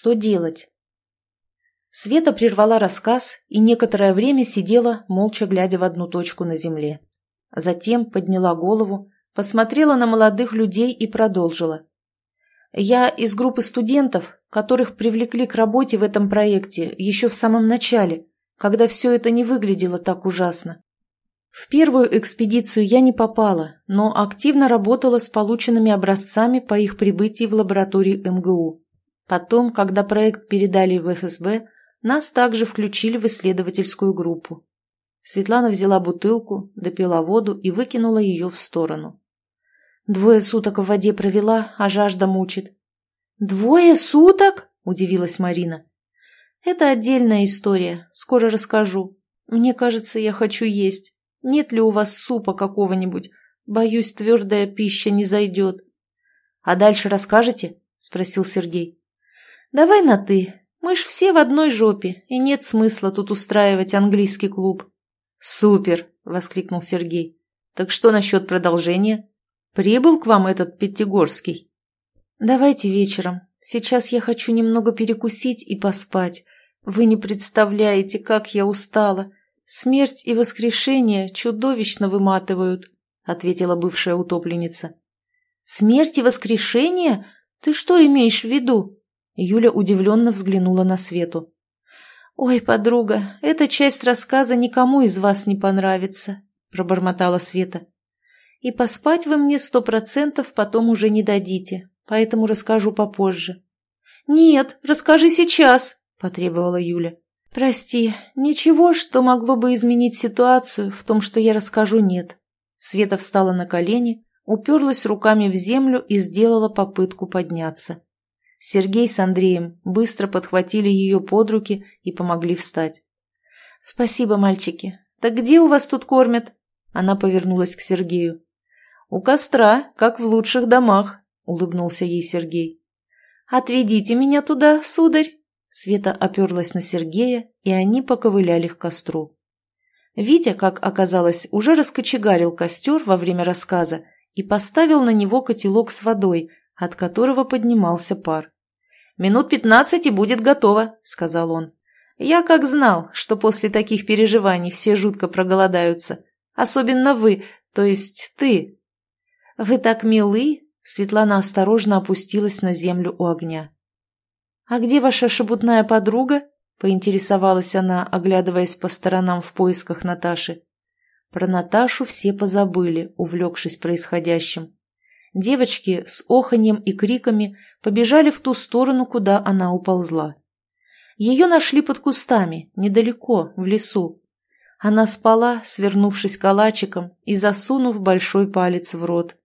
Что делать? Света прервала рассказ и некоторое время сидела, молча глядя в одну точку на земле. Затем подняла голову, посмотрела на молодых людей и продолжила. «Я из группы студентов, которых привлекли к работе в этом проекте еще в самом начале, когда все это не выглядело так ужасно. В первую экспедицию я не попала, но активно работала с полученными образцами по их прибытии в лабораторию МГУ. Потом, когда проект передали в ФСБ, нас также включили в исследовательскую группу. Светлана взяла бутылку, допила воду и выкинула ее в сторону. Двое суток в воде провела, а жажда мучит. «Двое суток?» – удивилась Марина. «Это отдельная история, скоро расскажу. Мне кажется, я хочу есть. Нет ли у вас супа какого-нибудь? Боюсь, твердая пища не зайдет». «А дальше расскажете?» – спросил Сергей. «Давай на «ты», мы ж все в одной жопе, и нет смысла тут устраивать английский клуб. Супер! воскликнул Сергей. Так что насчет продолжения? Прибыл к вам этот Пятигорский? Давайте вечером. Сейчас я хочу немного перекусить и поспать. Вы не представляете, как я устала. Смерть и воскрешение чудовищно выматывают, ответила бывшая утопленница. Смерть и воскрешение? Ты что имеешь в виду? Юля удивленно взглянула на Свету. «Ой, подруга, эта часть рассказа никому из вас не понравится», — пробормотала Света. «И поспать вы мне сто процентов потом уже не дадите, поэтому расскажу попозже». «Нет, расскажи сейчас», — потребовала Юля. «Прости, ничего, что могло бы изменить ситуацию, в том, что я расскажу, нет». Света встала на колени, уперлась руками в землю и сделала попытку подняться. Сергей с Андреем быстро подхватили ее под руки и помогли встать. «Спасибо, мальчики. Так где у вас тут кормят?» Она повернулась к Сергею. «У костра, как в лучших домах», — улыбнулся ей Сергей. «Отведите меня туда, сударь!» Света оперлась на Сергея, и они поковыляли к костру. Витя, как оказалось, уже раскочегарил костер во время рассказа и поставил на него котелок с водой, от которого поднимался пар. «Минут пятнадцать и будет готово», — сказал он. «Я как знал, что после таких переживаний все жутко проголодаются. Особенно вы, то есть ты». «Вы так милы», — Светлана осторожно опустилась на землю у огня. «А где ваша шебутная подруга?» — поинтересовалась она, оглядываясь по сторонам в поисках Наташи. Про Наташу все позабыли, увлекшись происходящим. Девочки с оханьем и криками побежали в ту сторону, куда она уползла. Ее нашли под кустами, недалеко, в лесу. Она спала, свернувшись калачиком и засунув большой палец в рот.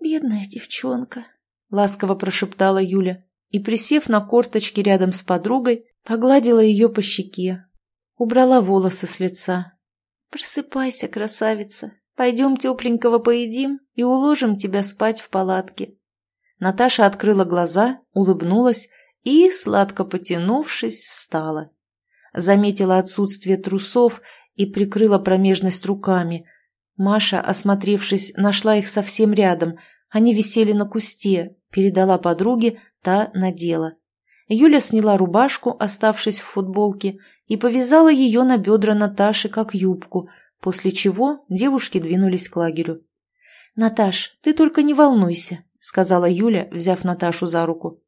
«Бедная девчонка», — ласково прошептала Юля и, присев на корточки рядом с подругой, погладила ее по щеке, убрала волосы с лица. «Просыпайся, красавица, Пойдем тепленького поедим и уложим тебя спать в палатке». Наташа открыла глаза, улыбнулась и, сладко потянувшись, встала. Заметила отсутствие трусов и прикрыла промежность руками. Маша, осмотревшись, нашла их совсем рядом. Они висели на кусте, передала подруге, та надела. Юля сняла рубашку, оставшись в футболке, и повязала ее на бедра Наташи, как юбку – после чего девушки двинулись к лагерю. «Наташ, ты только не волнуйся», — сказала Юля, взяв Наташу за руку.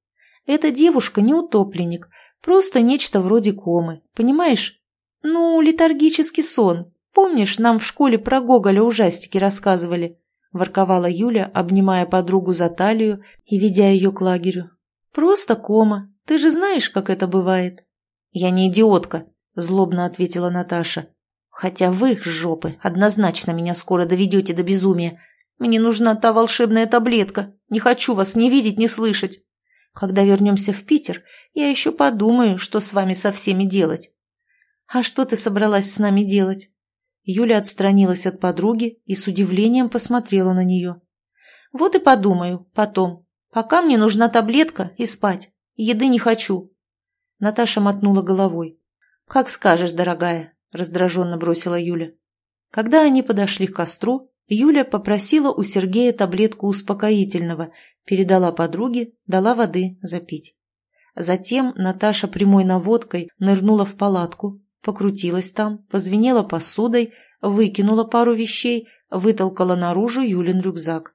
«Эта девушка не утопленник, просто нечто вроде комы, понимаешь? Ну, летаргический сон. Помнишь, нам в школе про Гоголя ужастики рассказывали?» — ворковала Юля, обнимая подругу за талию и ведя ее к лагерю. «Просто кома. Ты же знаешь, как это бывает». «Я не идиотка», — злобно ответила Наташа. Хотя вы, жопы, однозначно меня скоро доведете до безумия. Мне нужна та волшебная таблетка. Не хочу вас ни видеть, ни слышать. Когда вернемся в Питер, я еще подумаю, что с вами со всеми делать. А что ты собралась с нами делать? Юля отстранилась от подруги и с удивлением посмотрела на нее. Вот и подумаю, потом. Пока мне нужна таблетка и спать. Еды не хочу. Наташа мотнула головой. Как скажешь, дорогая, раздраженно бросила Юля. Когда они подошли к костру, Юля попросила у Сергея таблетку успокоительного, передала подруге, дала воды запить. Затем Наташа прямой наводкой нырнула в палатку, покрутилась там, позвенела посудой, выкинула пару вещей, вытолкала наружу Юлин рюкзак.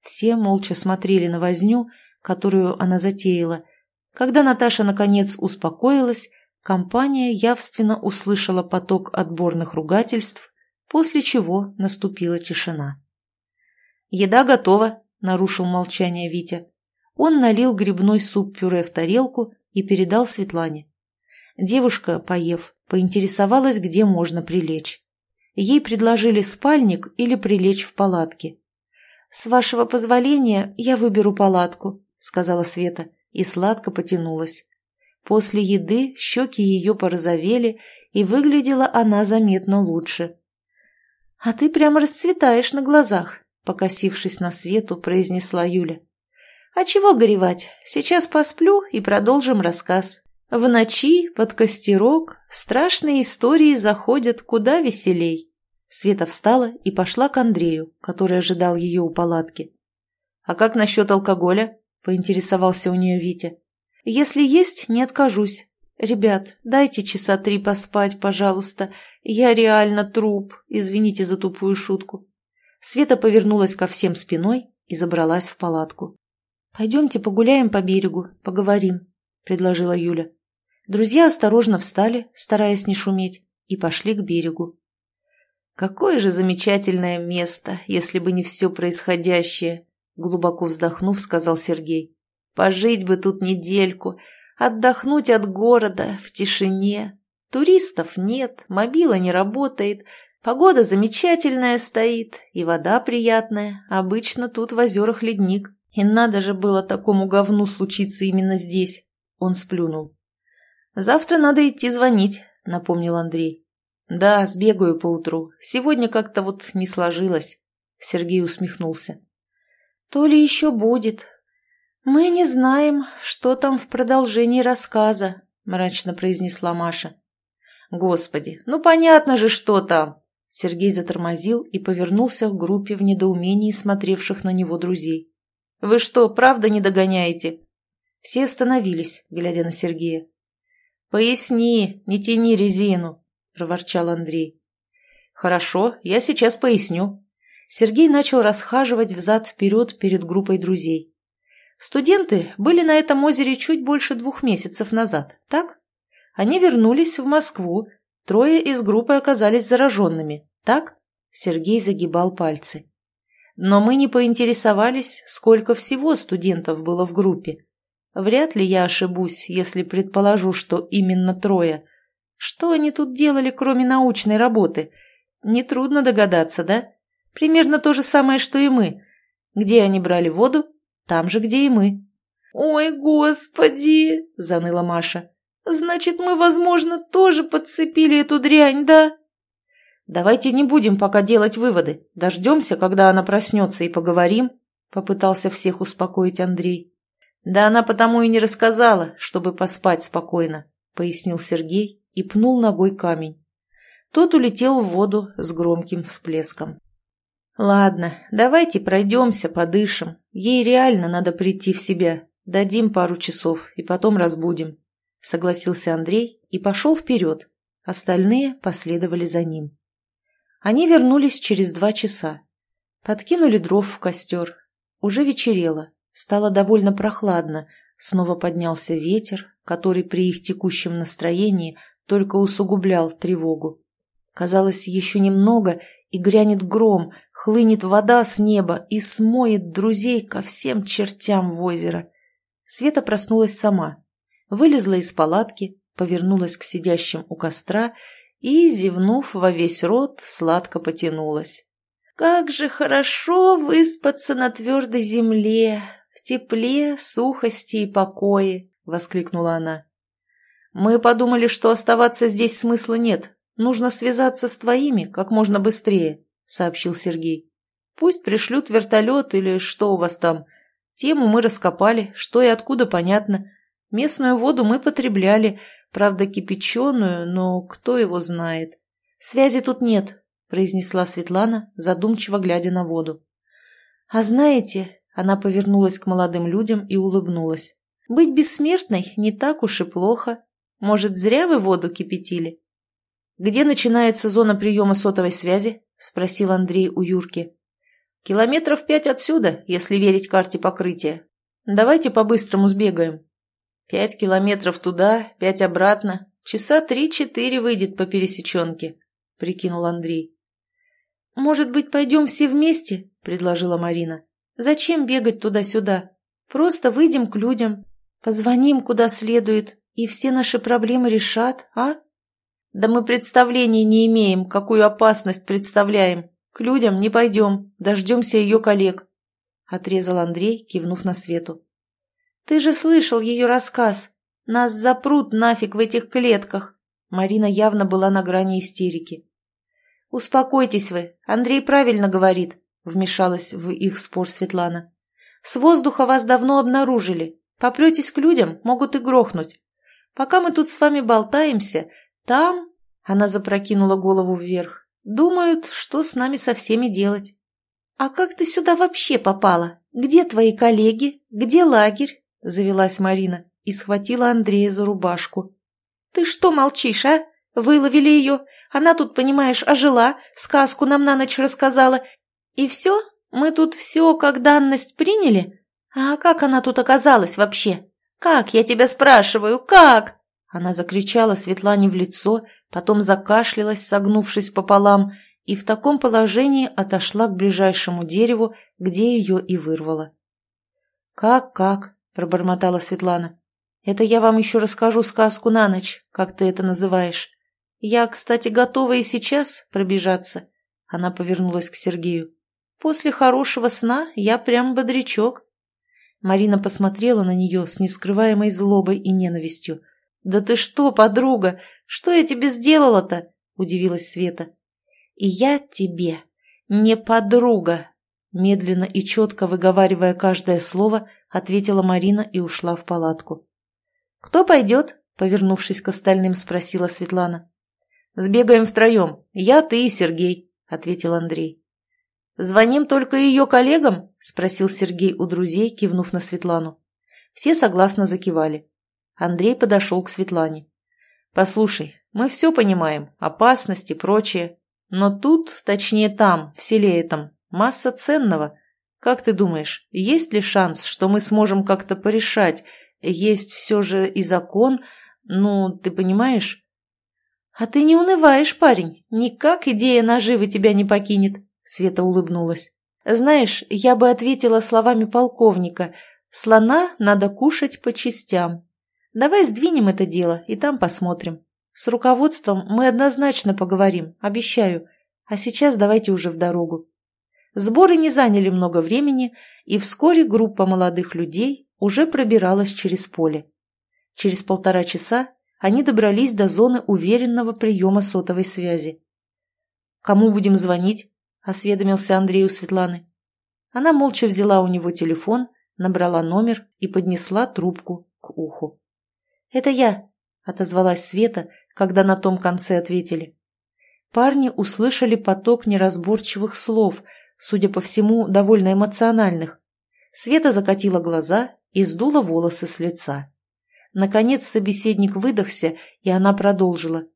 Все молча смотрели на возню, которую она затеяла. Когда Наташа наконец успокоилась, компания явственно услышала поток отборных ругательств, после чего наступила тишина. «Еда готова», — нарушил молчание Витя. Он налил грибной суп-пюре в тарелку и передал Светлане. Девушка, поев, поинтересовалась, где можно прилечь. Ей предложили спальник или прилечь в палатке. «С вашего позволения я выберу палатку», — сказала Света и сладко потянулась. После еды щеки ее порозовели, и выглядела она заметно лучше. «А ты прямо расцветаешь на глазах», — покосившись на Свету, произнесла Юля. А чего горевать? Сейчас посплю и продолжим рассказ. В ночи, под костерок, страшные истории заходят куда веселей. Света встала и пошла к Андрею, который ожидал ее у палатки. «А как насчет алкоголя?» – поинтересовался у нее Витя. «Если есть, не откажусь. Ребят, дайте часа три поспать, пожалуйста. Я реально труп, извините за тупую шутку». Света повернулась ко всем спиной и забралась в палатку. «Пойдемте погуляем по берегу, поговорим», — предложила Юля. Друзья осторожно встали, стараясь не шуметь, и пошли к берегу. «Какое же замечательное место, если бы не все происходящее!» Глубоко вздохнув, сказал Сергей. «Пожить бы тут недельку, отдохнуть от города в тишине. Туристов нет, мобила не работает, погода замечательная стоит, и вода приятная. Обычно тут в озерах ледник. И надо же было такому говну случиться именно здесь. Он сплюнул. «Завтра надо идти звонить», — напомнил Андрей. «Да, сбегаю поутру. Сегодня как-то вот не сложилось». Сергей усмехнулся. «То ли еще будет. Мы не знаем, что там в продолжении рассказа», — мрачно произнесла Маша. «Господи, ну понятно же, что там!» Сергей затормозил и повернулся к группе в недоумении смотревших на него друзей. Вы что, правда не догоняете?» Все остановились, глядя на Сергея. «Поясни, не тяни резину», — проворчал Андрей. «Хорошо, я сейчас поясню». Сергей начал расхаживать взад-вперед перед группой друзей. Студенты были на этом озере чуть больше двух месяцев назад, так? Они вернулись в Москву, трое из группы оказались зараженными, так? Сергей загибал пальцы. Но мы не поинтересовались, сколько всего студентов было в группе. Вряд ли я ошибусь, если предположу, что именно трое. Что они тут делали, кроме научной работы? Нетрудно догадаться, да? Примерно то же самое, что и мы. Где они брали воду? Там же, где и мы. «Ой, господи!» – заныла Маша. «Значит, мы, возможно, тоже подцепили эту дрянь, да?» «Давайте не будем пока делать выводы. Дождемся, когда она проснется, и поговорим», — попытался всех успокоить Андрей. «Да она потому и не рассказала, чтобы поспать спокойно», — пояснил Сергей и пнул ногой камень. Тот улетел в воду с громким всплеском. «Ладно, давайте пройдемся, подышим. Ей реально надо прийти в себя. Дадим пару часов и потом разбудим», — согласился Андрей и пошел вперед. Остальные последовали за ним. Они вернулись через два часа. Подкинули дров в костер. Уже вечерело, стало довольно прохладно, снова поднялся ветер, который при их текущем настроении только усугублял тревогу. Казалось, еще немного, и грянет гром, хлынет вода с неба и смоет друзей ко всем чертям в озеро. Света проснулась сама, вылезла из палатки, повернулась к сидящим у костра и, зевнув во весь рот, сладко потянулась. «Как же хорошо выспаться на твердой земле, в тепле, сухости и покое!» — воскликнула она. «Мы подумали, что оставаться здесь смысла нет. Нужно связаться с твоими как можно быстрее», — сообщил Сергей. «Пусть пришлют вертолет или что у вас там. Тему мы раскопали, что и откуда понятно. Местную воду мы потребляли, правда кипяченую, но кто его знает. Связи тут нет, произнесла Светлана, задумчиво глядя на воду. А знаете, она повернулась к молодым людям и улыбнулась. Быть бессмертной не так уж и плохо. Может, зря вы воду кипятили?» «Где начинается зона приема сотовой связи?» – спросил Андрей у Юрки. «Километров пять отсюда, если верить карте покрытия. Давайте по-быстрому сбегаем. Пять километров туда, пять обратно. Часа три-четыре выйдет по пересеченке», – прикинул Андрей. «Может быть, пойдем все вместе?» – предложила Марина. «Зачем бегать туда-сюда? Просто выйдем к людям, позвоним куда следует, и все наши проблемы решат, а?» «Да мы представления не имеем, какую опасность представляем. К людям не пойдем, дождемся ее коллег», — отрезал Андрей, кивнув на Свету. «Ты же слышал ее рассказ. Нас запрут нафиг в этих клетках». Марина явно была на грани истерики. «Успокойтесь вы, Андрей правильно говорит», — вмешалась в их спор Светлана. «С воздуха вас давно обнаружили. Попретесь к людям, могут и грохнуть. Пока мы тут с вами болтаемся, там, она запрокинула голову вверх, думают, что с нами со всеми делать. А как ты сюда вообще попала? Где твои коллеги? Где лагерь? Завелась Марина и схватила Андрея за рубашку. Ты что молчишь, а? Выловили ее. Она тут, понимаешь, ожила, сказку нам на ночь рассказала. И все? Мы тут все как данность приняли? А как она тут оказалась вообще? Как, я тебя спрашиваю, как? Она закричала Светлане в лицо, потом закашлялась, согнувшись пополам, и в таком положении отошла к ближайшему дереву, где ее и вырвала. «Как-как?» – пробормотала Светлана. «Это я вам еще расскажу сказку на ночь, как ты это называешь. Я, кстати, готова и сейчас пробежаться». Она повернулась к Сергею. «После хорошего сна я прям бодрячок». Марина посмотрела на нее с нескрываемой злобой и ненавистью – «Да ты что, подруга? Что я тебе сделала-то?» – удивилась Света. «И я тебе не подруга!» Медленно и четко выговаривая каждое слово, ответила Марина и ушла в палатку. «Кто пойдет?» – повернувшись к остальным, спросила Светлана. «Сбегаем втроем. Я, ты и Сергей», – ответил Андрей. «Звоним только ее коллегам?» – спросил Сергей у друзей, кивнув на Светлану. Все согласно закивали. Андрей подошел к Светлане. «Послушай, мы все понимаем, опасности и прочее. Но тут, точнее там, в селе этом, масса ценного. Как ты думаешь, есть ли шанс, что мы сможем как-то порешать? Есть все же и закон, ну, ты понимаешь?» «А ты не унываешь, парень. Никак идея наживы тебя не покинет», — Света улыбнулась. «Знаешь, я бы ответила словами полковника. Слона надо кушать по частям. Давай сдвинем это дело, и там посмотрим. С руководством мы однозначно поговорим, обещаю. А сейчас давайте уже в дорогу. Сборы не заняли много времени, и вскоре группа молодых людей уже пробиралась через поле. Через полтора часа они добрались до зоны уверенного приема сотовой связи. «Кому будем звонить?» – осведомился Андрей у Светланы. Она молча взяла у него телефон, набрала номер и поднесла трубку к уху. «Это я», — отозвалась Света, когда на том конце ответили. Парни услышали поток неразборчивых слов, судя по всему, довольно эмоциональных. Света закатила глаза и сдула волосы с лица. Наконец собеседник выдохся, и она продолжила.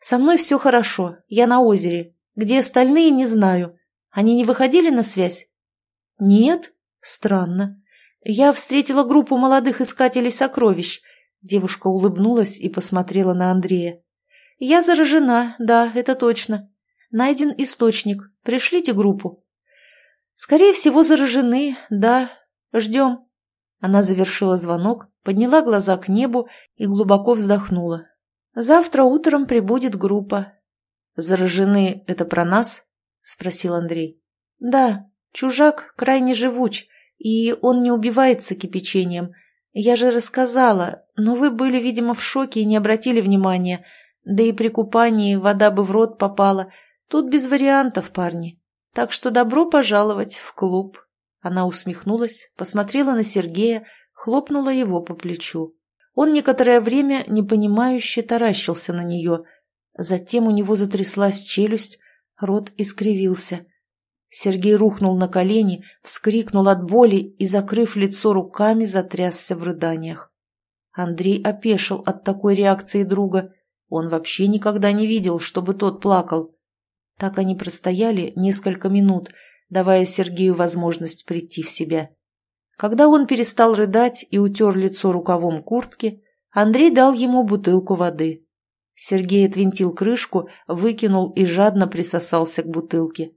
«Со мной все хорошо, я на озере. Где остальные, не знаю. Они не выходили на связь?» «Нет? Странно. Я встретила группу молодых искателей сокровищ. Девушка улыбнулась и посмотрела на Андрея. «Я заражена, да, это точно. Найден источник. Пришлите группу». «Скорее всего, заражены, да. Ждем». Она завершила звонок, подняла глаза к небу и глубоко вздохнула. «Завтра утром прибудет группа». «Заражены — это про нас?» — спросил Андрей. «Да, чужак крайне живуч, и он не убивается кипячением». Я же рассказала, но вы были, видимо, в шоке и не обратили внимания. Да и при купании вода бы в рот попала. Тут без вариантов, парни. Так что добро пожаловать в клуб. Она усмехнулась, посмотрела на Сергея, хлопнула его по плечу. Он некоторое время непонимающе таращился на нее. Затем у него затряслась челюсть, рот искривился. Сергей рухнул на колени, вскрикнул от боли и, закрыв лицо руками, затрясся в рыданиях. Андрей опешил от такой реакции друга. Он вообще никогда не видел, чтобы тот плакал. Так они простояли несколько минут, давая Сергею возможность прийти в себя. Когда он перестал рыдать и утер лицо рукавом куртки, Андрей дал ему бутылку воды. Сергей отвинтил крышку, выкинул и жадно присосался к бутылке.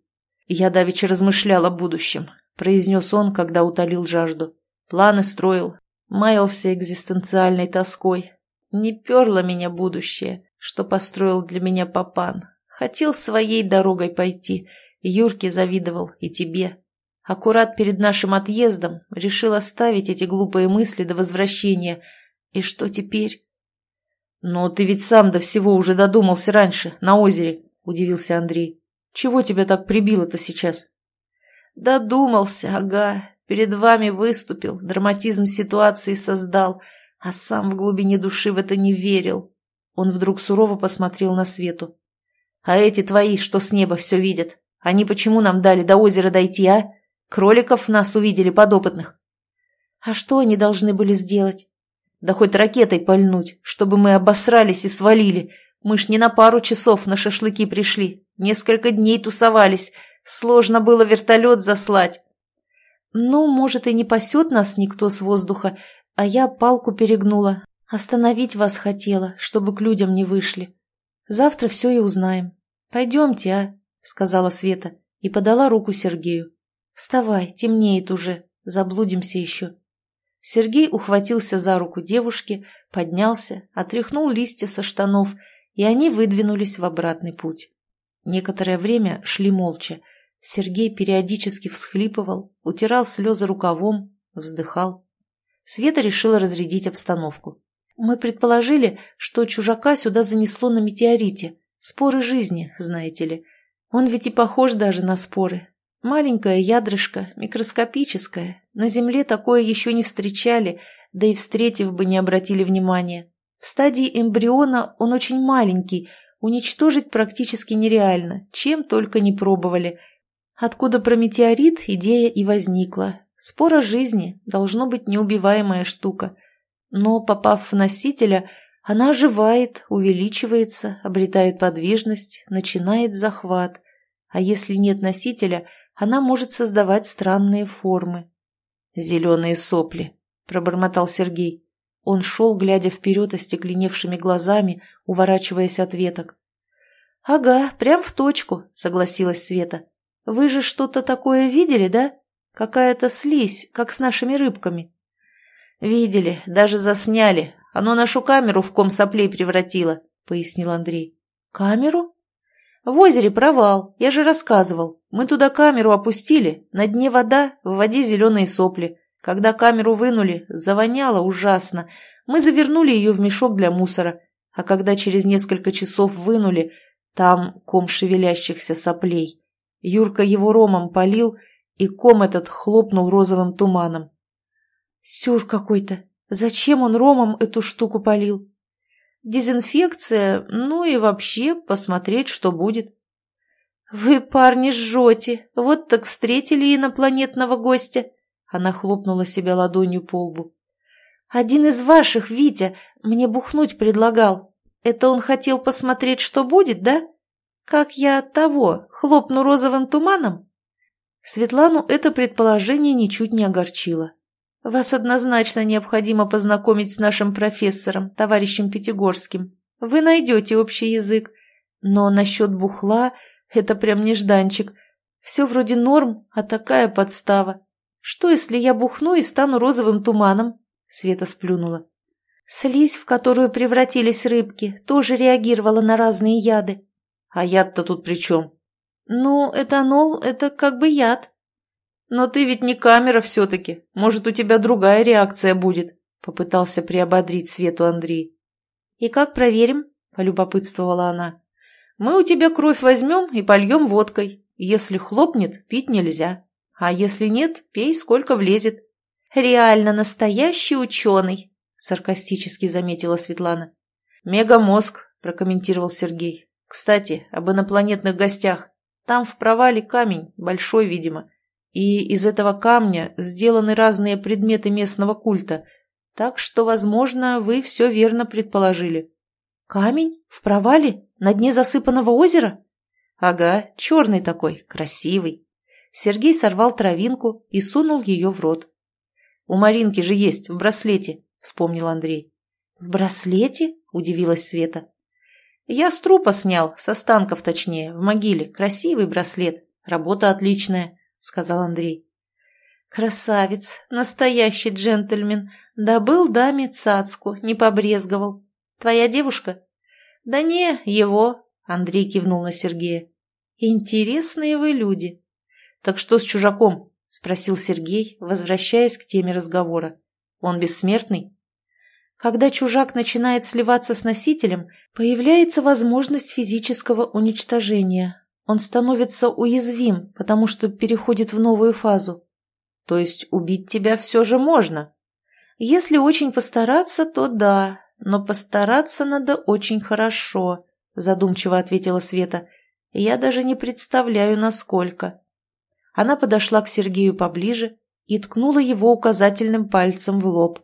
«Я давеча размышлял о будущем», — произнес он, когда утолил жажду. Планы строил, маялся экзистенциальной тоской. Не перло меня будущее, что построил для меня папан. Хотел своей дорогой пойти, Юрке завидовал и тебе. Аккурат перед нашим отъездом решил оставить эти глупые мысли до возвращения. И что теперь? «Но ты ведь сам до всего уже додумался раньше, на озере», — удивился Андрей. Чего тебя так прибило-то сейчас?» «Додумался, ага. Перед вами выступил, драматизм ситуации создал, а сам в глубине души в это не верил». Он вдруг сурово посмотрел на Свету. «А эти твои, что с неба все видят, они почему нам дали до озера дойти, а? Кроликов нас увидели подопытных». «А что они должны были сделать?» «Да хоть ракетой пальнуть, чтобы мы обосрались и свалили. Мы ж не на пару часов на шашлыки пришли, Несколько дней тусовались. Сложно было вертолет заслать. Ну, может, и не пасет нас никто с воздуха, а я палку перегнула. Остановить вас хотела, чтобы к людям не вышли. Завтра все и узнаем. Пойдемте, а, — сказала Света и подала руку Сергею. Вставай, темнеет уже, заблудимся еще. Сергей ухватился за руку девушки, поднялся, отряхнул листья со штанов, и они выдвинулись в обратный путь. Некоторое время шли молча. Сергей периодически всхлипывал, утирал слезы рукавом, вздыхал. Света решила разрядить обстановку. Мы предположили, что чужака сюда занесло на метеорите. Споры жизни, знаете ли. Он ведь и похож даже на споры. Маленькое ядрышко, микроскопическое. На Земле такое еще не встречали, да и встретив бы не обратили внимания. В стадии эмбриона он очень маленький, уничтожить практически нереально, чем только не пробовали. Откуда про метеорит идея и возникла. Спора жизни должно быть неубиваемая штука. Но, попав в носителя, она оживает, увеличивается, обретает подвижность, начинает захват. А если нет носителя, она может создавать странные формы. «Зеленые сопли», — пробормотал Сергей. Он шел, глядя вперед остекленевшими глазами, уворачиваясь от веток. «Ага, прям в точку», — согласилась Света. «Вы же что-то такое видели, да? Какая-то слизь, как с нашими рыбками». «Видели, даже засняли. Оно нашу камеру в ком соплей превратило», — пояснил Андрей. «Камеру?» «В озере провал, я же рассказывал. Мы туда камеру опустили, на дне вода, в воде зеленые сопли. Когда камеру вынули, завоняло ужасно. Мы завернули ее в мешок для мусора. А когда через несколько часов вынули, там ком шевелящихся соплей. Юрка его ромом полил, и ком этот хлопнул розовым туманом. Сюр какой-то. Зачем он ромом эту штуку полил? Дезинфекция, ну и вообще посмотреть, что будет. Вы, парни, жжете. Вот так встретили инопланетного гостя. Она хлопнула себя ладонью по лбу. «Один из ваших, Витя, мне бухнуть предлагал. Это он хотел посмотреть, что будет, да? Как я от того, хлопну розовым туманом?» Светлану это предположение ничуть не огорчило. «Вас однозначно необходимо познакомить с нашим профессором, товарищем Пятигорским. Вы найдете общий язык. Но насчет бухла – это прям нежданчик. Все вроде норм, а такая подстава. Что, если я бухну и стану розовым туманом?» Света сплюнула. Слизь, в которую превратились рыбки, тоже реагировала на разные яды. А яд-то тут при чем? Ну, этанол — это как бы яд. Но ты ведь не камера все-таки. Может, у тебя другая реакция будет, — попытался приободрить Свету Андрей. И как проверим? — полюбопытствовала она. Мы у тебя кровь возьмем и польем водкой. Если хлопнет, пить нельзя. А если нет, пей сколько влезет. Реально настоящий ученый, саркастически заметила Светлана. Мегамозг, прокомментировал Сергей. Кстати, об инопланетных гостях. Там в провале камень, большой, видимо. И из этого камня сделаны разные предметы местного культа. Так что, возможно, вы все верно предположили. Камень? В провале? На дне засыпанного озера? Ага, черный такой, красивый. Сергей сорвал травинку и сунул ее в рот. «У Маринки же есть, в браслете», — вспомнил Андрей. «В браслете?» — удивилась Света. «Я с трупа снял, с останков точнее, в могиле. Красивый браслет. Работа отличная», — сказал Андрей. «Красавец, настоящий джентльмен. Добыл даме цацку, не побрезговал. Твоя девушка?» «Да не, его», — Андрей кивнул на Сергея. «Интересные вы люди». «Так что с чужаком?» — спросил Сергей, возвращаясь к теме разговора. «Он бессмертный?» Когда чужак начинает сливаться с носителем, появляется возможность физического уничтожения. Он становится уязвим, потому что переходит в новую фазу. То есть убить тебя все же можно? Если очень постараться, то да, но постараться надо очень хорошо, задумчиво ответила Света. Я даже не представляю, насколько. Она подошла к Сергею поближе и ткнула его указательным пальцем в лоб.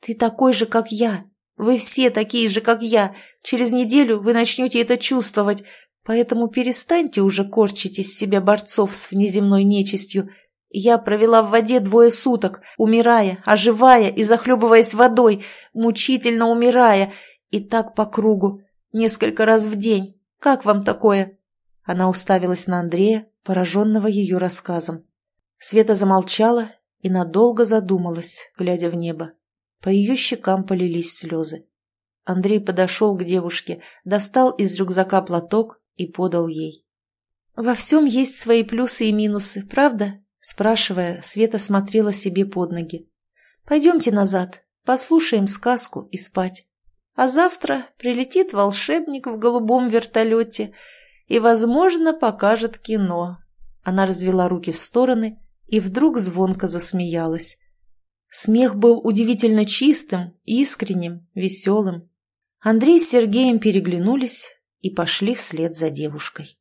«Ты такой же, как я. Вы все такие же, как я. Через неделю вы начнете это чувствовать, поэтому перестаньте уже корчить из себя борцов с внеземной нечистью. Я провела в воде двое суток, умирая, оживая и захлебываясь водой, мучительно умирая, и так по кругу, несколько раз в день. Как вам такое?» Она уставилась на Андрея, пораженного ее рассказом. Света замолчала и надолго задумалась, глядя в небо. По ее щекам полились слезы. Андрей подошел к девушке, достал из рюкзака платок и подал ей. «Во всем есть свои плюсы и минусы, правда?» Спрашивая, Света смотрела себе под ноги. «Пойдемте назад, послушаем сказку и спать. А завтра прилетит волшебник в голубом вертолете и, возможно, покажет кино». Она развела руки в стороны и вдруг звонко засмеялась. Смех был удивительно чистым, искренним, веселым. Андрей с Сергеем переглянулись и пошли вслед за девушкой.